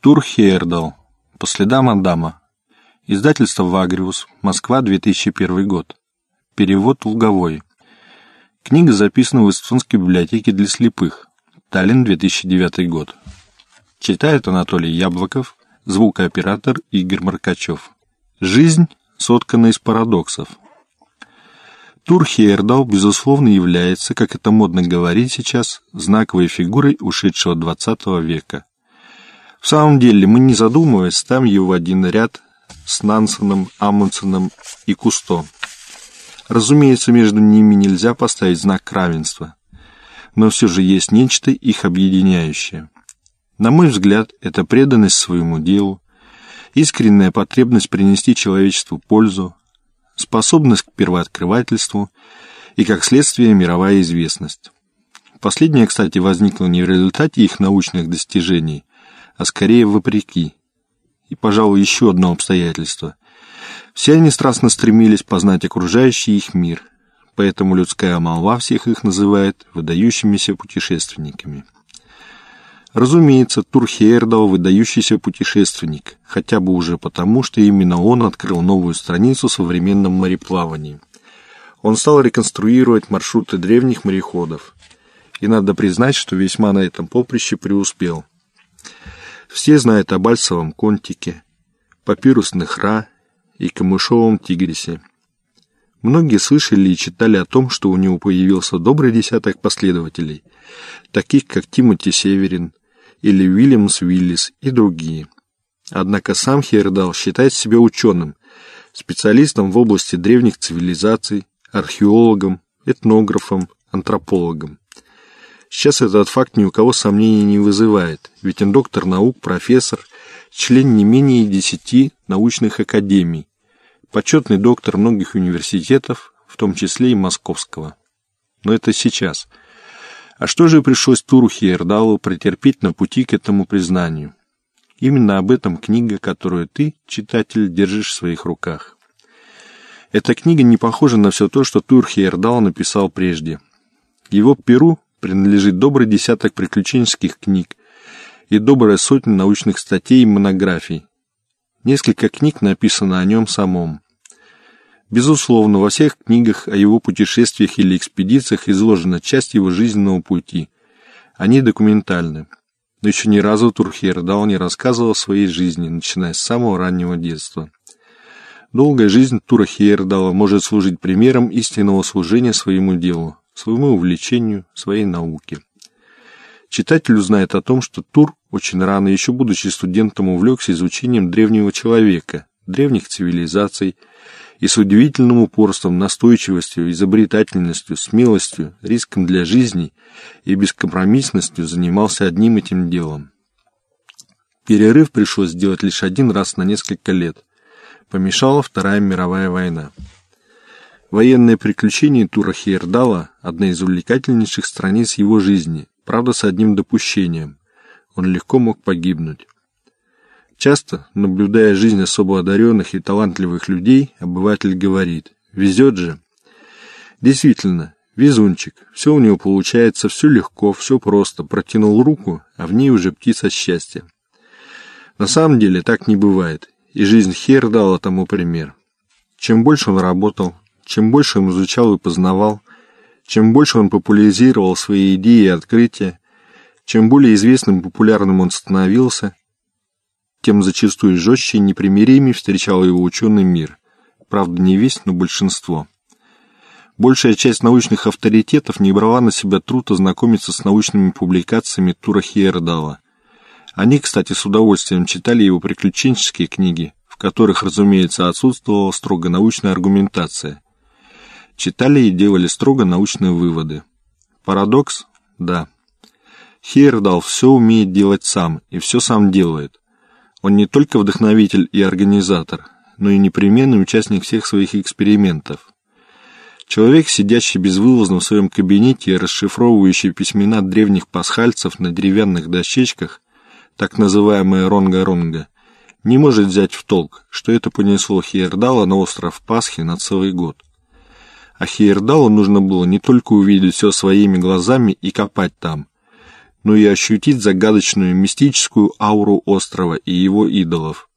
Тур Хейердал. По следам Адама. Издательство «Вагриус», Москва, 2001 год. Перевод Луговой. Книга записана в Эстонской библиотеке для слепых. Таллин, 2009 год. Читает Анатолий Яблоков, звукооператор Игорь Маркачев. Жизнь соткана из парадоксов. Тур Хейердал, безусловно, является, как это модно говорить сейчас, знаковой фигурой ушедшего XX века – в самом деле, мы не задумываясь, ставим его в один ряд с Нансеном, Амундсеном и Кусто. Разумеется, между ними нельзя поставить знак равенства, но все же есть нечто их объединяющее. На мой взгляд, это преданность своему делу, искренняя потребность принести человечеству пользу, способность к первооткрывательству и, как следствие, мировая известность. Последнее, кстати, возникло не в результате их научных достижений, а скорее вопреки. И, пожалуй, еще одно обстоятельство. Все они страстно стремились познать окружающий их мир, поэтому людская молва всех их называет выдающимися путешественниками. Разумеется, Турхейр дал выдающийся путешественник, хотя бы уже потому, что именно он открыл новую страницу в современном мореплавании. Он стал реконструировать маршруты древних мореходов, и надо признать, что весьма на этом поприще преуспел. Все знают о Бальцевом контике, папирусных ра и камышовом тигрисе. Многие слышали и читали о том, что у него появился добрый десяток последователей, таких как Тимоти Северин или Уильямс Уиллис и другие. Однако сам Хейердал считает себя ученым, специалистом в области древних цивилизаций, археологом, этнографом, антропологом. Сейчас этот факт ни у кого сомнений не вызывает, ведь он доктор наук, профессор, член не менее десяти научных академий, почетный доктор многих университетов, в том числе и московского. Но это сейчас. А что же пришлось Туру Хейердалу претерпеть на пути к этому признанию? Именно об этом книга, которую ты, читатель, держишь в своих руках. Эта книга не похожа на все то, что Тур Хейердал написал прежде. Его перу принадлежит добрый десяток приключенческих книг и добрая сотня научных статей и монографий. Несколько книг написано о нем самом. Безусловно, во всех книгах о его путешествиях или экспедициях изложена часть его жизненного пути. Они документальны. Но еще ни разу Турхейрдал не рассказывал о своей жизни, начиная с самого раннего детства. Долгая жизнь Тура Хейердала может служить примером истинного служения своему делу, своему увлечению, своей науке. Читатель узнает о том, что Тур очень рано, еще будучи студентом, увлекся изучением древнего человека, древних цивилизаций и с удивительным упорством, настойчивостью, изобретательностью, смелостью, риском для жизни и бескомпромиссностью занимался одним этим делом. Перерыв пришлось сделать лишь один раз на несколько лет. Помешала Вторая мировая война. Военные приключения Тура Хейердала – одна из увлекательнейших страниц его жизни, правда с одним допущением. Он легко мог погибнуть. Часто, наблюдая жизнь особо одаренных и талантливых людей, обыватель говорит «Везет же». Действительно, везунчик. Все у него получается, все легко, все просто. Протянул руку, а в ней уже птица счастья. На самом деле так не бывает, и жизнь Хейердала тому пример. Чем больше он работал, чем больше он изучал и познавал, чем больше он популяризировал свои идеи и открытия, чем более известным и популярным он становился, тем зачастую жестче и непримиримее встречал его ученый мир. Правда, не весь, но большинство. Большая часть научных авторитетов не брала на себя труд ознакомиться с научными публикациями Тура Хейердала. Они, кстати, с удовольствием читали его приключенческие книги, в которых, разумеется, отсутствовала строго научная аргументация – читали и делали строго научные выводы. Парадокс? Да. Хейердал все умеет делать сам и все сам делает. Он не только вдохновитель и организатор, но и непременный участник всех своих экспериментов. Человек, сидящий безвылазно в своем кабинете и расшифровывающий письмена древних пасхальцев на деревянных дощечках, так называемая ронга-ронга, не может взять в толк, что это понесло Хейердала на остров Пасхи на целый год. А Хейердалу нужно было не только увидеть все своими глазами и копать там, но и ощутить загадочную мистическую ауру острова и его идолов.